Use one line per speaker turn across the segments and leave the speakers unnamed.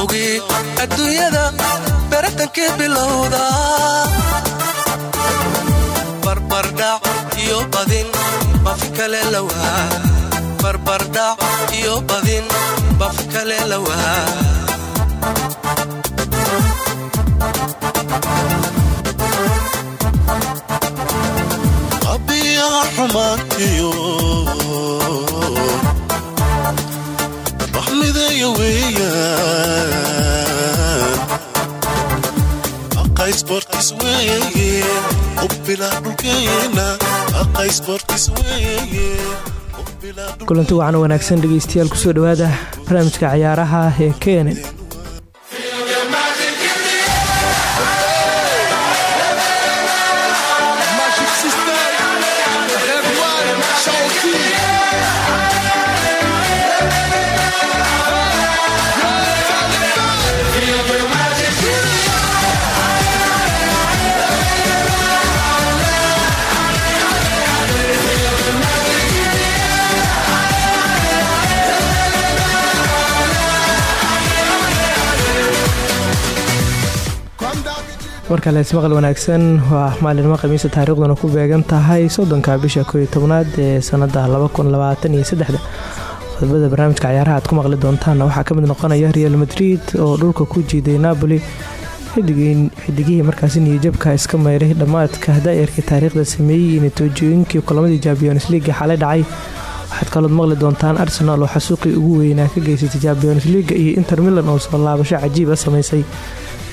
bilowgii adduunyada baratankii bilowda barbardhac iyo badin bafi kale lawaa barbardhac iyo badin bafi kale lawaa
abiyaa xumaantiyo baxmideeya
kulanti wacan wanaagsan dhegeystayaal ku soo dhowaada barnaamijka cayaaraha ee kenen markale ismaqal wanaagsan waa maalinimo khamiisa taariikhduna ku beegan tahay soddonka bisha kooiyo tobnaad ee sanada qodobada barnaamijka cayaaraha aad ku maqli doontaanna waxaa ka mid noqonaya real madrid oo dhulka ku jiiday napoli. Xidigihii markaasi niyajabka iska mayray dhammaadka daa'irkii taariikhda sameeyey iyo natiijooyinkii kulamadii champions leaga xalay dhacay waxaad kalood maqli doontaan arsenal oo xasuuqii ugu weynaa ka geysatay champions leaga iyo inter milan oo soo laabasho cajiib a samaysay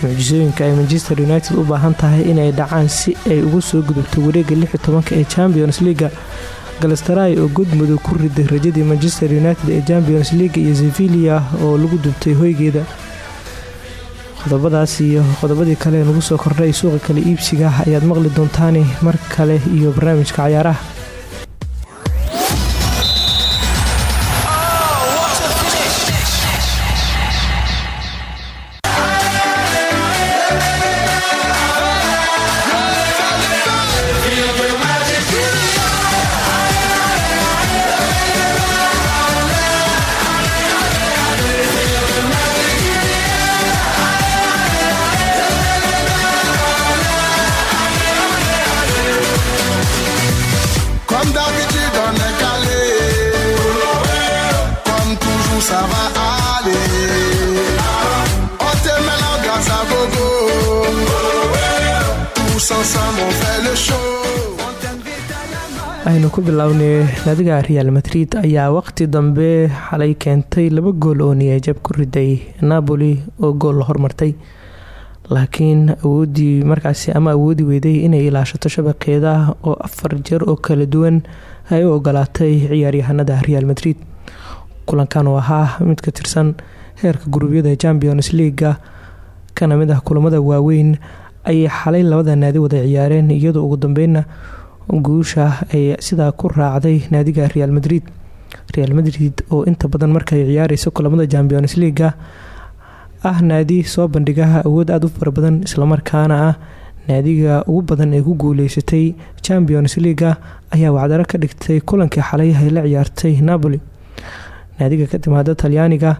mucjisooyinka ay manchester united u baahan tahay inay dhacaan si ay ugu soo gudubto wareega ee champions leaga galastaraay oo godmudug ku riday rajadii manchester united ee champions leaga iyo sevilia oo lagu dubtay hoygeeda. Qodobadaas iyo qodobadii kale lagu soo kordhay suuqa kale iibsiga ayaad maqli doontaani mar kale iyo barnaamijka cayaaraha aynu ku bilownay naadiga real madrid ayaa waqti dambe xalay keentay laba gool oo niyajab ku riday napoli oo gool hormartay laakiin awoodii markaasi ama awoodi weyday inay ilaashato shabaqeeda oo afar jeer oo kala duwan ay u ogolaatay ciyaaryahanada real madrid. Kulankan oo ahaa mid ka tirsan heerka guruubyada champions leaga kana mid ah kulamada waaweyn ayay xalay labada naadi wada ciyaareen iyadoo ugu dambeynna guusha ay sidaa ku raacday naadiga real madrid. Real madrid oo inta badan markay ciyaareyso kulamada champions leaga ah naadi soo bandhigaha awood aada u fara badan islamarkaana ah naadiga ugu badan ee ku guuleysatay champions leaga ayaa wacdaro ka dhigtay kulankii xalay ay la ciyaartay napoli. Naadiga ka timaada talyaaniga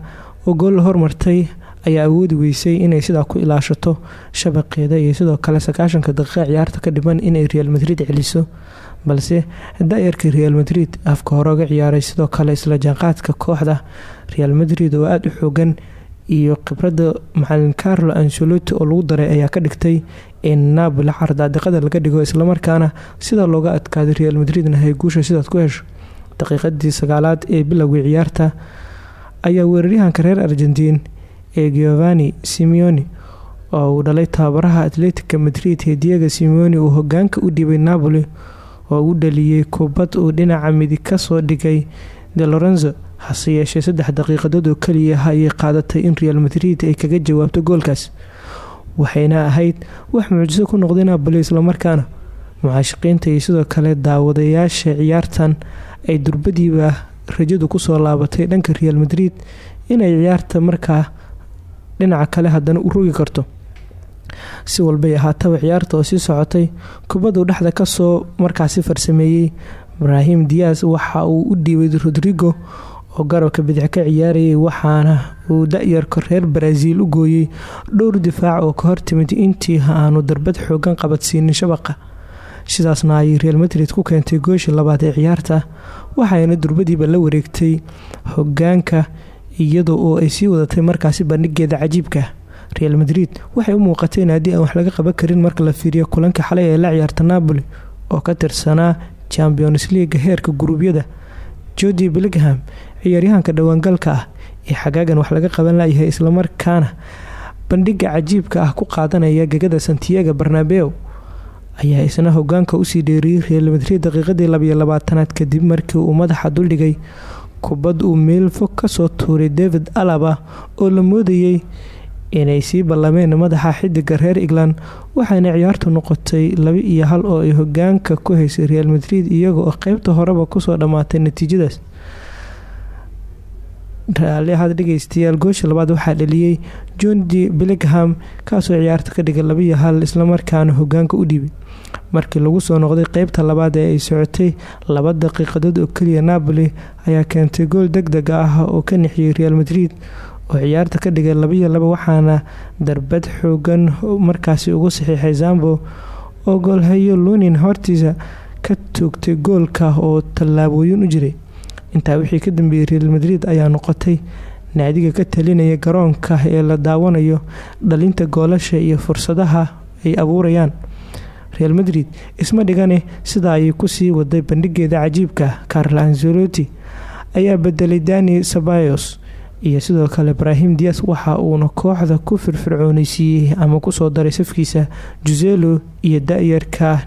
oo gool hormartay ayaa awoodi weysay inay sidaa ku ilaashato shabaqeeda iyo sidoo kale sagaashanka daqiiqa ciyaarta ka dhiman inay real madrid celiso. Balse daayarkii real madrid afka hore ciyaaray sidoo kale isla jaanqaadka kooxda real madrid oo aada u xoogan iyo khibrada macalin carlo ancelotti oo lagu daray ayaa ka dhigtay in napoli cardaadiqada laga dhigo islamarkaana sida looga adkaaday real madridna ay guusha sidaad ku hesho. Daqiiqadii sagaalaad ee bilowgii ciyaarta ayaa weeraryahanka reer argentiin ee giovanni simeoni oo uu dhalay tababaraha atletica madrid ee diego simeoni uu hogaanka u dhibay napoli oo u dhaliyey kubad uu dhinaca midig ka soo dhigay de lorenzo. Hase yeeshee saddex daqiiqadood oo keliya ayay qaadatay in real madrid ay kaga jawaabto goolkaas waxayna ahayd wax mucjiso ku noqday napoli islamarkaana mucaashiqiinta iyo sidoo kale daawadayaasha ciyaartan ay durbadiiba rajadu ku soo laabatay dhanka real madrid inay ciyaarta markaa dhinaca kale haddana u rogi karto. Si walbay ahaataba ciyaarta oo sii socotay kubaddu dhexda ka soo markaasi farsameeyey. Ibrahim dias waxa uu u dhiibay rodrigo oo garabka bidix ka ciyaarayay waxaana uu da-yarka reer baraaziil u gooyey. Dhowr difaac oo ka hortimid intii aanu darbad xoogan qabadsiinin shabaqa sidaasna ayay real madrid ku keentay gooshii labaad ee ciyaarta waxayna durbadiiba la wareegtay. Hogaanka iyada oo ay sii wadatay markaasi bandhigeeda cajiibka real madrid. Waxay u muuqatay in haddii aan wax laga qaban karin marka la fiiriyo kulanka xalay ee la ciyaarta napoli oo ka tirsanaa champions leaga heerka guruubyada. Jordi billingham ciyaaryahanka dhawaangalka ah ee xagaagan wax laga qaban layahay islamarkaana bandhiga cajiibka ah ku qaadanaya gegada santiago barnabeo ayaa isna hogaanka u sii dheeriyey real madrid daqiiqadii labiyo labaatanaad kadib markii uu madaxa duldhigay kubad uu meel fog ka soo tuuray david alaba oo la moodayey inay sii ballameen madaxa xidiga reer england waxaana ciyaartu noqotay laba iyo hal oo ay hogaanka ku haysay real madrid iyaga oo qeybta horeba ku soo dhammaatay natiijadaas. Raaliahaad dhegeystayaal goosha labaad waxaa dhaliyey john d billingham kaasoo ciyaarta ka dhigay laba iyo hal islamarkaana hogaanka u dhiibay markii lagu soo noqday qeybta labaad ee ay socotay laba daqiiqadood oo keliya napoli ayaa keentay gool deg deg ah oo ka nixiyey real madrid oo ciyaarta ka dhigay labaiyo laba waxaana darbad xoogan markaasi ugu saxiixay zambo oo goolhayo lunin hortiisa ka toogtay goolka oo tallaabooyin u jiray. Intaa wixii ka dambeeyey real madrid ayaa noqotay naadiga ka talinaya garoonka ee la daawanayo dhalinta goolasha iyo fursadaha ay abuurayaan real madrid. Isma dhigane sidaa ayay ku sii waday bandhigeeda cajiibka carl anzeloti ayaa bedelay dani sabayos iyo sidoo kale ibrahim dias waxa uuna kooxda ku firfircooneysiiyey ama ku soo daray safkiisa juselo iyo da-yarka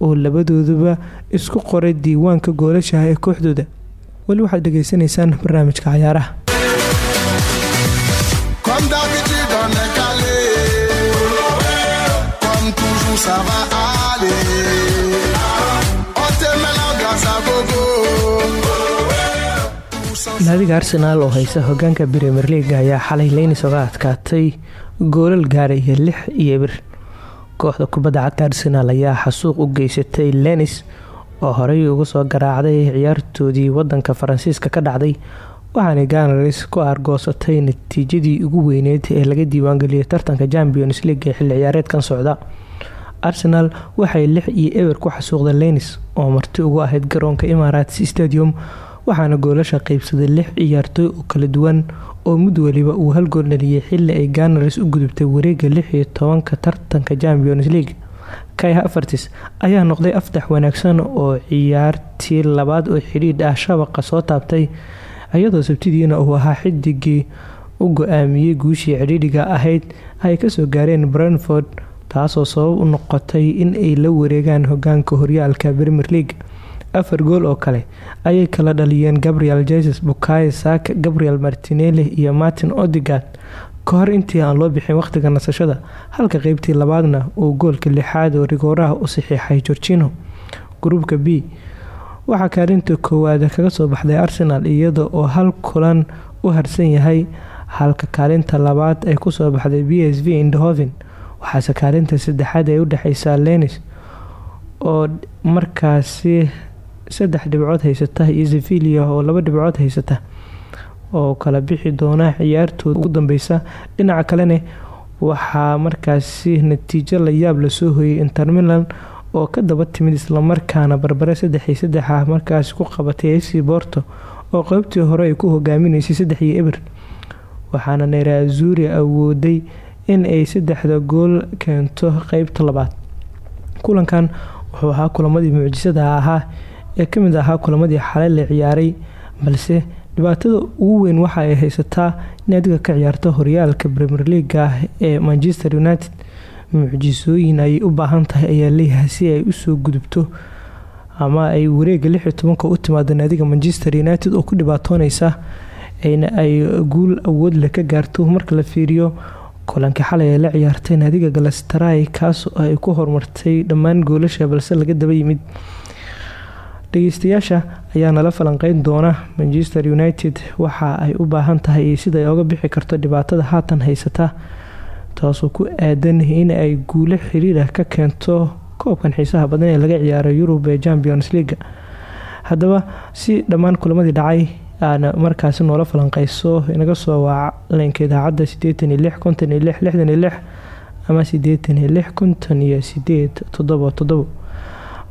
oo labadooduba isku qoray diiwaanka goolashaha ee kooxdooda. Weli waxaad dhegeysanaysaan barnaamijka cayaaraha naadiga arsenaal oo haysa hogaanka premier leaga ayaa xalay leynis oga adkaatay goolal gaaraya lix iyo bir. Kooxda kubadda cagta arsenaal ayaa xasuuq u geysatay lenis oo horey uga soo garaacday ciyaartoodii wadanka faransiiska ka dhacday waxaana ganars ku aargoosatay natiijadii ugu weyneyd ee laga diiwaangeliyay tartanka champions league ee xilli ciyaareedkan socda arsenal waxay lix iyo eber ku xasuuqda lenis oo marti ugu ahayd garoonka imaaraats stadium waxaana goolasha qeybsaday lix ciyaartooy oo kala duwan oo mid waliba uu hal gool dhaliyay xili ay ganars u gudubtay wareega lix iyo tobanka tartanka champions league. Kaya afartis ayaa noqday afdax wanaagsan oo ciyaartii labaad oo xidhiidh ah shabaqa soo taabtay iyadoo sabtidiina uu ahaa xidigii u go'aamiyey guushii cidhiidhiga ahayd ay ka soo gaareen brentford taasoo sabab u noqotay in ay la wareegaan hogaanka horyaalka premier league. Afar gool oo kale ayay kala dhaliyeen gabriel jesus bukayo saaka gabriel martinele iyo martin odigard ka intii aan loo bixin waqtiga nasashada halka qeybtii labaadna uu goolka lixaad oo rigooraha u saxiixay gorgino gruubka b waxaa kaalinta koowaad kaga soo baxday arsenal iyada oo hal kulan u harsan yahay halka kaalinta labaad ay ku soo baxday b s v indhoven waxaase kaalinta saddexaad ay udhexeysaa lenis oo markaasi saddex dhibcood haysata iyo sevilia oo laba dhibcood haysata oo kala bixi doona ciyaartooda ugu dambeysa dhinaca kalena waxaa markaasi natiijo la yaab la soo hoyay intermilan oo ka daba timid islamarkaana barbare saddex iyo saddex ah markaasi ku qabatay ac borto oo qeybtii hore ay ku hogaaminaysay saddex iyo eber. Waxaana neera azuri awooday in ay saddexda gool keento qeybta labaad. Kulankan wuxuu ahaa kulamadii mucjisada ahaa ee ka mid ahaa kulamadii xalay la ciyaaray balse dhibaatada ugu weyn waxa ay haysataa naadiga ka ciyaarta horyaalka premier leaga ee manchester united. Mucjisooyin ayay u baahan tahay ayaa leeyahay si ay u soo gudubto ama ay wareega lix iyo tobanka u timaado naadiga manchester united oo ku dhibaatooneysa in ay guul awood leh ka gaarto marka la fiiriyo kulankii xalay ay la ciyaartay naadiga galastray kaas oo ay ku horumartay dhammaan goolasha balse laga daba yimid. Dhageystayaasha ayaa nala falanqeyn doona manchester united. Waxa ay u baahan tahay iyo sida ay oga bixi karto dhibaatada haatan haysata taasoo ku aadan in ay guulo xiriirah ka keento koobkan xiisaha badan ee laga ciyaaray yurub ee champions leaga haddaba si dhammaan kulamadii dhacay aana markaasi noola falanqeyso inaga soo waaca leenka idaacadda sideetan ama sideetan iyo lix konton iyo sideed toddoba toddobo.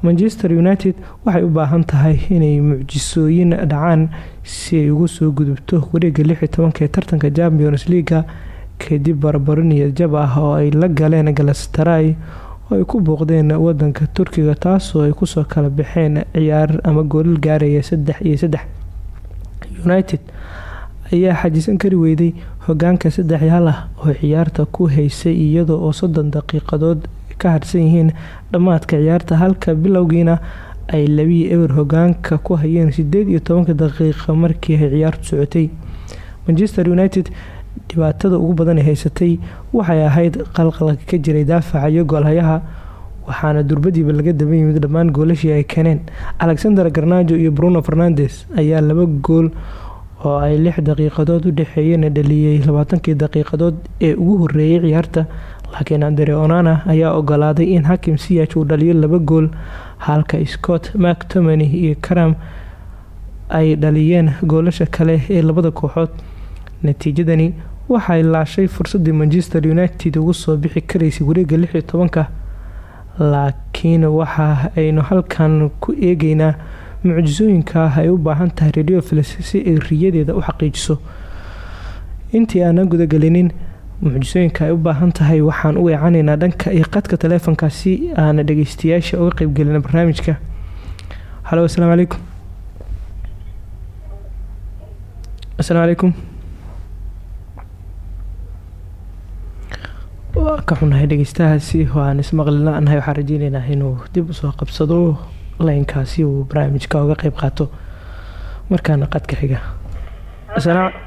Manchester united waxay u baahan tahay inay mucjisooyin dhacaan si ay ugu soo gudubto wareega lix iyo tobanka ee tartanka champions leaga kadib barbaro niyad jab ah oo ay la galeen galastray oo ay ku booqdeen wadanka turkiga taasoo ay ku soo kala baxeen ciyaar ama goolal gaaraya saddex iyo saddex united ayaa xajisan kari weyday hogaanka saddex yaal ah oo ciyaarta ku haysay iyada oo soddon daqiiqadood ka harsan yihiin dhammaadka ciyaarta. Halka bilowgiina ay labii eber hogaanka ku hayeen sideed iyo tobanka daqiiqa markii ay ciyaartu socotay manchester united dhibaatada ugu badan ee haysatay waxay ahayd qalqalka ka jiray daafaca iyo goolhayaha waxaana durbadiiba laga daba yimid dhammaan goolashii ay keeneen. Alexander garnajo iyo bruno fernandes ayaa laba gool oo ay lix daqiiqadood u dhexeeyeen dhaliyey labaatankii daqiiqadood ee ugu horeeyay ciyaarta. Laakiin andre onana ayaa ogolaaday in hakim siyach uu dhaliyo laba gool halka scott mactomany iyo karam ay dhaliyeen goolasha kale ee labada kooxood. Natiijadani waxay laashay fursadii manchester united ugu soo bixi karaysay wareega lix iyo laakiin waxa aynu halkan ku eegeynaa mucjisooyinka ay u baahan tahay radio filis si ay riyadeeda u xaqiijiso. Intii aanan gudagelinin mucjisooyinka ay u baahan tahay waxaan u weecanaynaa dhanka iyo qadka taleefonka si aana dhageystayaasha uga qeybgelina barnaamijka. Halo asalaamu calaykum asalaamu calaykum waa ka xunahay dhegeystahaasi oo aan ismaqli la-nahay waxaan rajeyneynaa inuu dib u soo qabsado laynkaasi uu barnaamijka uga qeyb qaato. Markaana qadka xiga.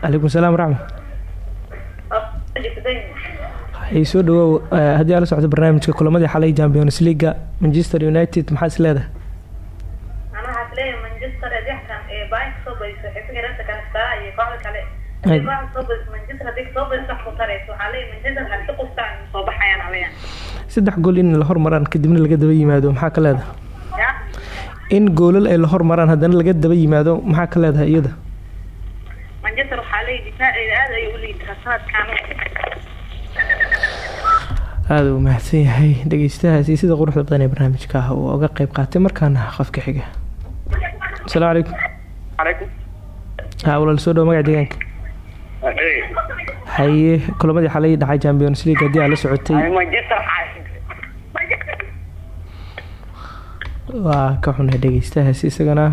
Calaykum salaam waraxma hay soo dhawow haddii aala socdo barnaamijka kulamadii xalay champions leaga manchester united maxaa is leedahay saddex gool in la hormaraan kadibna laga daba yimaado maxaa ka leedahay? In goolal ay la hormaraan haddana laga daba yimaado maxaa ka leedahay iyada? Aada uu mahadsan yahay. Dhegeystahaasi sida quruxda badan ee barnaamijka ah uu oga qeyb qaatay markaana qofka xiga. Asalaamu calaykum ha walaal soo dhawo magaca deegaanka haye kulamadii xalay dhacay champions league haddii aa la socotay. Waa ka xunay dhegeystahaasi isagana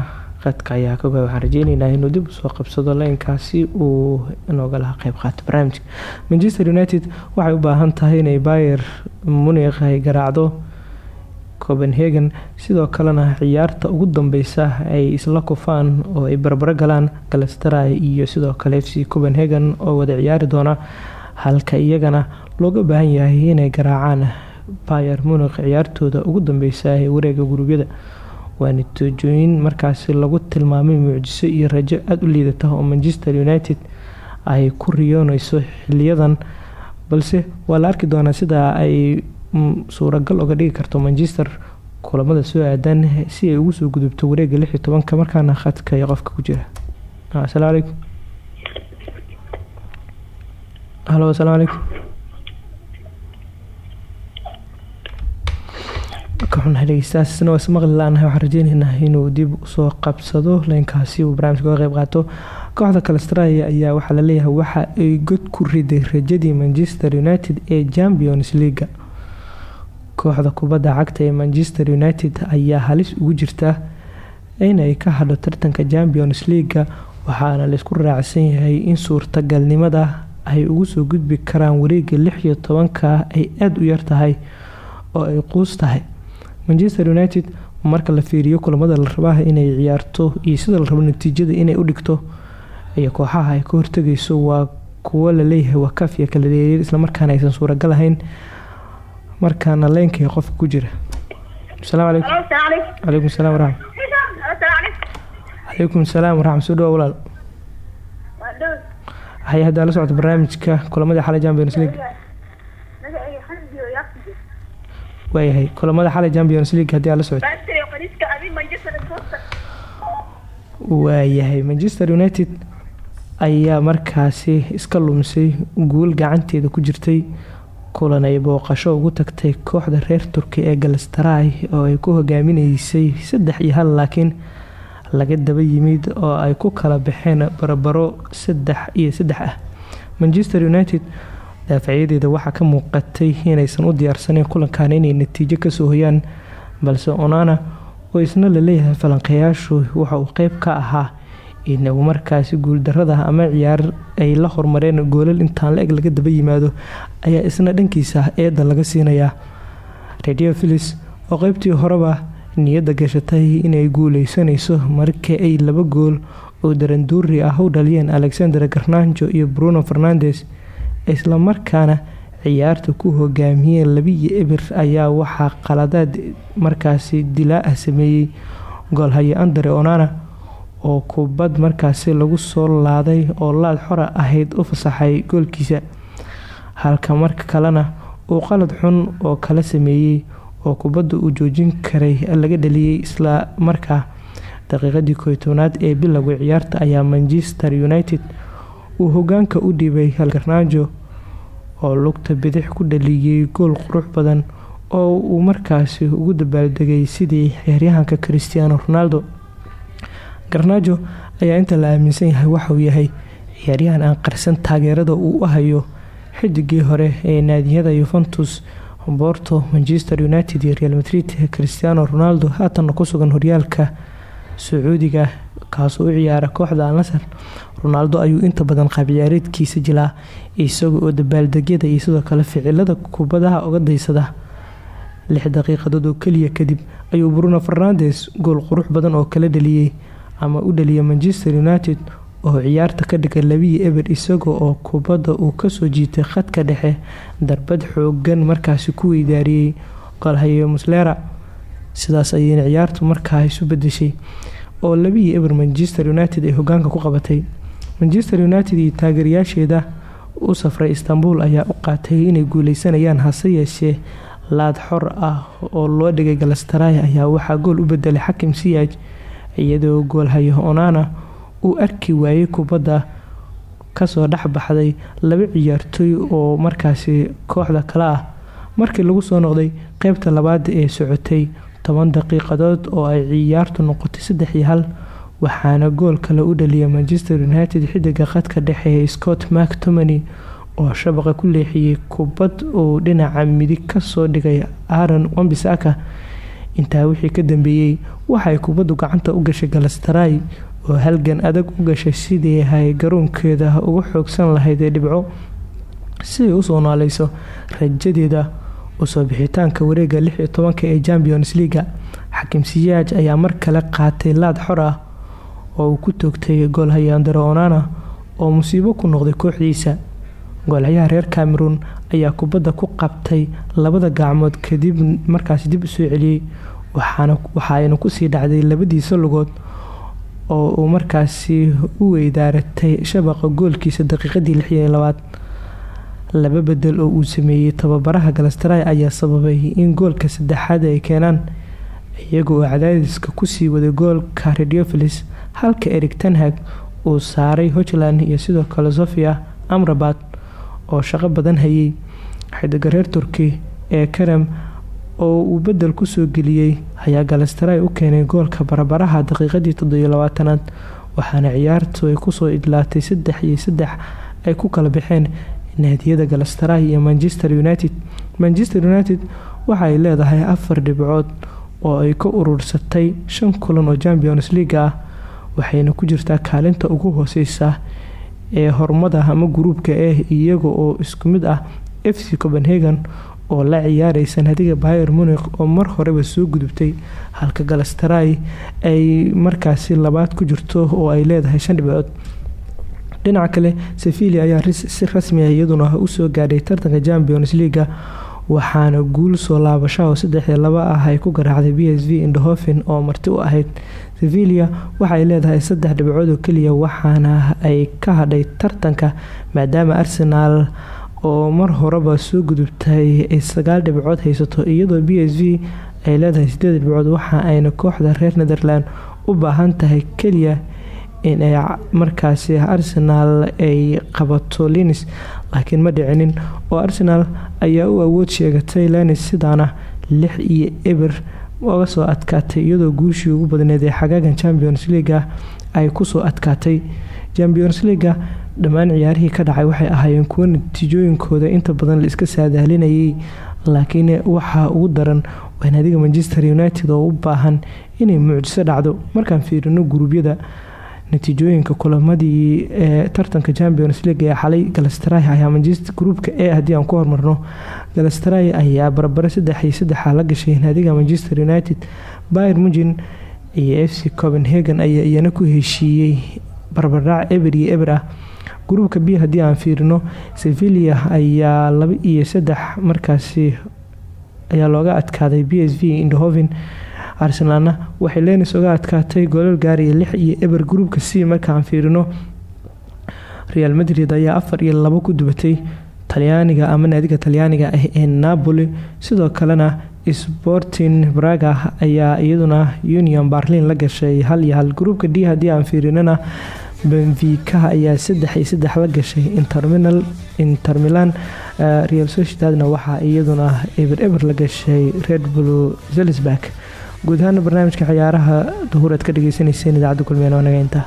qadka ayaa ka goy. Waxaan rajeyneynaa inuu dib u soo qabsado leynkaasi uu inoogala qeyb qaato barnaamijka. Manchester united waxay u baahan tahay inay bayer munikh ay garaacdo copenhagen. Sidoo kalena ciyaarta ugu dambeysa ay isla kufaan oo ay barbaro galaan galastray iyo sidoo kale f c copenhagen oo wada ciyaari doona. Halka iyagana looga baahan yahay inay garaacaan bayer munikh ciyaartooda ugu dambeysa ee wareega gurubyada waa natiijooyin markaasi lagu tilmaamay mucjiso iyo rajo aada u liidata oo manchester united ay ku riyooneyso xiliyadan balse waa la arki doonaa sida ay suuragal oga dhigi karto manchester kulamada soo aadan si ay ugu soo gudubto wareega lix iyo tobanka markaana khadka iyo qofka ku jira. Asalaamu calaykum halo asalaamu calaykum ka xunahay dhegeystahaasna waa ismaqli la-nahay rajeyneynaa inuu dib u soo qabsado leynkaasi uu barnaamijka uga qeyb qaato. Kooxda calestralia ayaa waxaa la leeyahay waxa ay god ku riday rajadii manchester united ee champions leaga kooxda kubadda cagta ee manchester united ayaa halis ugu jirta inay ka hadho tartanka champions leaga waxaana la isku raacsan yahay in suurtagalnimada ay ugu soo gudbi karaan wareega lix iyo tobanka ay aada u yar tahay oo ay quus tahay. Manchester united marka la fiiriyo kulamada la rabaa inay ciyaarto iyo sida la rabo natiijada inay u dhigto iyo kooxaha ay ka hortagayso waa kuwo la leeyahay waa kafiya kala dheeriir islamarkaana aysan suuragal ahayn markaana leenkay qofka ku jira. Asalaamu calaykum calaykum salaam waraxmat calaykum salaam waraxmat soo dhawa walaal waxay haddaa la socota barnaamijka kulamada xalay champions league. Waayahay kulamada xalay champions league haddii aad la socota. Waayahay manchester united. Ayaa markaasi iska lumisay guul gacanteeda ku jirtay kulan ay booqasho ugu tagtay kooxda reer turki ee galstaray oo ay ku hogaaminaysay saddex iyo hal laakiin laga daba yimid oo ay ku kala baxeen barbaro saddex iyo saddex ah. Manchester united daafacyadeeda waxaa ka muuqatay inaysan u diyaarsaneyn kulankan inay natiijo ka soo hoyaan balse onana oo isna la leeyahay falanqayaashu waxa uu qeyb ka ahaa in uu markaasi guuldarada ama ciyaar ay la hormareen goolal intaan la-eg laga daba yimaado ayaa isna dhankiisa eeda laga siinayaa. Radio filis oo qeybtii horeba niyadda gashatay inay guuleysanayso markii ay laba gool oo daranduuri ah u dhaliyeen alexander garnanjo iyo bruno fernandes islamarkaana ciyaarta ku hogaamiyeen labiyo ebir ayaa waxaa qaladaad markaasi dilaa ah sameeyey. Goolhaye andre onana oo kubad markaasi lagu soo laaday oo laad xora ahayd u fasaxay goolkiisa. Halka marka kalena uu qalad xun oo kala sameeyey oo kubadda uu joojin karay laga dhaliyey isla markaa daqiiqadii koy tobnaad ee bilowga ciyaarta ayaa manchester united uu hogaanka u dhiibay halgarnaajo oo lugta bidix ku dhaliyey gool qurux badan oo uu markaasi ugu dabaaldegay sidii ciyaaryahanka christiano ronaldo garnaajo ayaa inta la aaminsan yahay waxauu yahay ciyaaryahan aan qarsan taageerada uu u hayo xidigii hore ee naadiyada yuventus borto manchester united iyo real madrid christiano ronaldo. Haatanna ku sugan horyaalka sacuudiga kaasoo u ciyaara kooxda alnasar ronaldo ayuu inta badan qaab ciyaareedkiisa jilaa isaga oo dabaaldegyada iyo sidoo kale ficilada kubadaha uga daysada lix daqiiqadood oo keliya kadib ayuu bruno fernandes gool qurux badan oo kala dhaliyey ama u dhaliyay manchester united oo ciyaarta ka dhigay labiyi eber isaga oo kubadda uu ka soo jiitay khadka dhexe darbad xoogan markaasi ku weydaariyey golhaye muslera. Sidaas ayayna ciyaartu markaa isu bedeshay oo labiyi eber manchester united ay hogaanka ku qabatay. Manchester united iyo taageerayaasheeda u safray istanbul ayaa u qaatay inay guuleysanayaan hase yeeshee laad xor ah oo loo dhigay galastaray ayaa waxaa gool u bedelay xakim siyaaj iyadoo goolhaye onana uu arki waayey kubadda ka soo dhex baxday laba ciyaartooy oo markaasi kooxda kale ah. Markii lagu soo noqday qeybta labaad ee socotay toban daqiiqadood oo ay ciyaartu noqotay saddex iyo hal waxaana gool kale u dhaliyay manchester united xidiga khadka dhexe ee scott mactomany oo shabaqa ku leexiyey kubad uu dhinaca midig ka soo dhigay aaron wambisaka intaa wixii ka dambeeyey waxay kubaddu gacanta u gashay galastaray oo halgan adag u gashay sidii ay garoonkeeda uga xoogsan lahayd ee dhibco. Si ay u soo naaleyso rajadeeda u soo bixitaanka wareega lix iyo ee champions leaga xakim siyaaj ayaa mar kale qaatay laad xor ah oo uu ku toogtay goolhaye andere onana oo musiibo ku noqday kooxdiisa. Goolhayaha reer cameroon ayaa kubadda ku qabtay labada gacmood kadib markaasi dib u soo celiyey. Waxaayna ku sii dhacday labadiisa lugood oo uu markaasi u weydaaratay shabaqa goolkiisa daqiiqadii lix iyo labaad. Laba bedel oo uu sameeyey tababaraha galastray ayaa sababay in goolka saddexaad ay keenaan iyaga oo cadaadiska ku sii waday goolka radiofilis halka erig tanhag uu saaray hochland iyo sidoo kale sofia amrabat oo shaqo badan hayay. Xidiga reer turki ee karem oo uu bedel ku soo geliyey ayaa galastray u keenay goolka barbaraha daqiiqadii toddobiyo labaatanaad waxaana ciyaartu ay ku soo idlaatay saddex iyo saddex ay ku kala baxeen naadiyada galastray iyo manchester united. Manchester united waxa ay leedahay afar dhibcood oo ay ka urursatay shan kulan oo champions league ah waxayna ku jirtaa kaalinta ugu hooseysa ee hormada ama guruubka ah iyaga oo isku mid ah f c copenhagen oo la ciyaareysa naadiga bayer munik oo mar horeba soo gudubtay. Halka galastray ay markaasi labaad ku jirto oo ay leedahay shan dhibcood. Dhinaca kale sevilia ayaa si rasmi ah iyaduna u soo gaadhay tartanka champions leaga waxaana guul soo laabashaho saddexii laba ah ay ku garaacday b s v indhohofen oo marti u ahayd sevilia waxaay leedahay saddex dhibcood oo keliya waxaana ay ka hadhay tartanka maadaama arsenaal oo mar horeba soo gudubtay ay sagaal dhibcood haysato iyadoo b s v ay leedahay sideed dhibcood waxa ayna kooxda reer netherland u baahan tahay keliya in ay markaasi arsenaal ay qabato linis laakiin ma dhicinin. Oo arsenaal ayaa u awood sheegatay lenis sidaana lix iyo eber oga soo adkaatay iyadoo guushii ugu badneed ee xagaagan champions leaga ay ku soo adkaatay. Champions leaga dhammaan ciyaarihii ka dhacay waxay ahaayeen kuwo natiijooyinkooda inta badan la iska saadaalinayay laakiin waxaa ugu daran waa manchester united oo u baahan inay mucjiso dhacdo. Markaan fiirino guruubyada natiijooyinka kulamadii ee tartanka champions league ee xalay galastray ayaa manchester groupka e haddii aan ku hormarno galastray ayaa barbare saddex iyo la gashay naadiga manchester united bayer mugin iyo f c copenhagen ayaa iyana ku heshiiyey barbardhac eber iyo eber ah. B haddii aan fiirino sevilia ayaa laba iyo saddex markaasi ayaa looga adkaaday b s arsenaalna waxay leenis oga adkaatay goolal gaaraya lix iyo eber gruubka c markaan fiirino. Real madrid ayaa afar iyo labo ku dubatay talyaaniga ama naadiga talyaaniga ah ee napoli. Sidoo kalena sporting braga ayaa iyaduna union barlin la gashay hal iyo hal. Gruubka d haddii aan fiirinana benfica ayaa saddex iyo saddex la gashay interminal intermilan real sociedadna waxaa iyaduna eber eber la gashay red bull zelisburg guud ahaana barnaamijka ciyaaraha duhuur aad ka dhageysaneyseen idaacadda kulmeen oo naga intaa